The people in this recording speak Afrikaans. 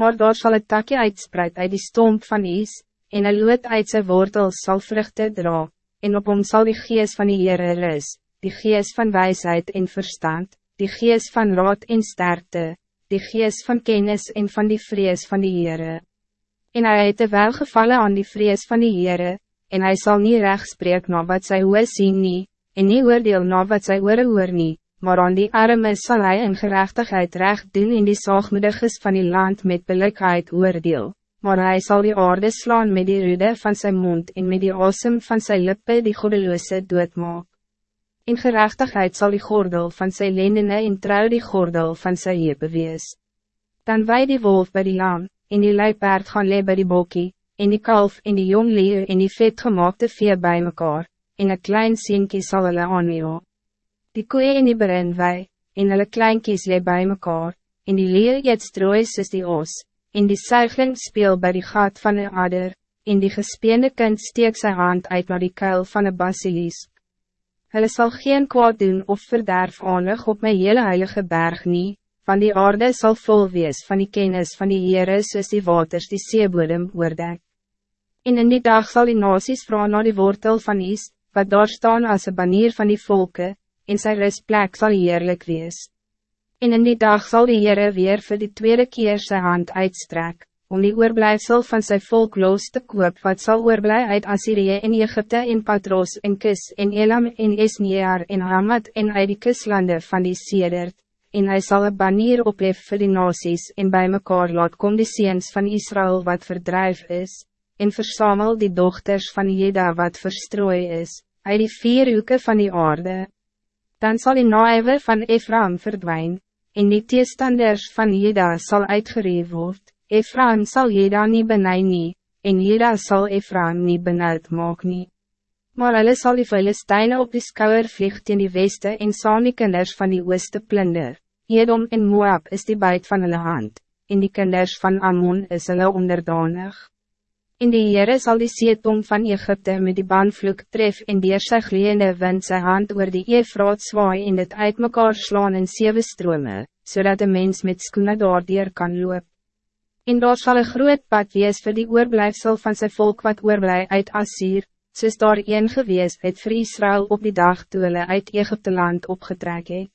Maar daar zal het takje uitspreid uit die stomp van Is, en een loot uit zijn wortels zal vruchten dra, en op hom zal die geest van die Heere rus, die geest van wijsheid en verstand, die geest van raad en sterkte, die geest van kennis en van die vrees van die Heere. En hij het wel gevallen aan die vrees van die Heere, en hij zal niet recht spreken na wat zij hoe zien nie, en nie oordeel na wat zij oor hoor nie, maar aan die arme zal hij in gerechtigheid recht doen in die zaagmoediges van die land met billikheid oordeel, maar hij zal die aarde slaan met die rude van zijn mond en met die asem van zijn lippen die godeloze doodmaak. In gerechtigheid zal die gordel van zijn lendene en trouw die gordel van zijn hepe wees. Dan wij die wolf bij die lam, en die luipaard gaan le bij die bokkie, en die kalf en die jong leeuw en die vetgemaakte vee bij mekaar, en een klein sienkie sal hulle aanweer. Die koeie en die berin wij, en hulle kleinkies le bij mekaar, en die leeuw eet strooi soos die os, en die suigling speel bij die gat van een adder, en die gespeende kind steek zijn hand uit naar die kuil van een basilisk. Hulle zal geen kwaad doen of verderf aanig op mijn hele heilige berg nie, van die aarde zal vol wees van die kennis van die Heere soos die waters die seebodem oordek. En in die dag zal die nasies vragen naar die wortel van Is, wat daar staan als een banier van die volken, en sy rustplek zal heerlijk wees. En in die dag zal die Heere weer voor de tweede keer zijn hand uitstrek, om die oorblijfsel van zijn volk los te koop wat zal oorblij uit Assyrië en Egypte en Patros en Kis en Elam en Esnear en Hamad en uit die kuslande van die Sedert, en hij zal een banier ophef vir die nasies en bij mekaar laat kom die seens van Israël wat verdrijf is, en versamel die dochters van Jeda wat verstrooi is, uit die vier hoeken van die aarde. Dan zal die naaiwe van Ephraim verdwijnen, en die teestanders van Jeda zal uitgereef worden. Ephraim zal Jeda niet benij nie, en Jeda zal Ephraim niet benauwd maak nie. Maar hulle sal die Filisteine op die skouwer vlieg teen die weste en saam die kinders van die ooste plunder. Edom en Moab is die buit van hulle hand, en die kinders van Ammon is hulle onderdanig. In die Heere sal die seetom van Egypte met die banvloek tref en dier sy gleende wind sy hand oor die Efraat zwaai en dit uit mekaar slaan in zeven strome, zodat de mens met skoene daardier kan loop. En daar zal een groot pad wees vir die oorblijfsel van zijn volk wat oorblij uit Assyr, soos daar een gewees het vir Israel op die dag toe hulle uit Egypte land opgetrek het.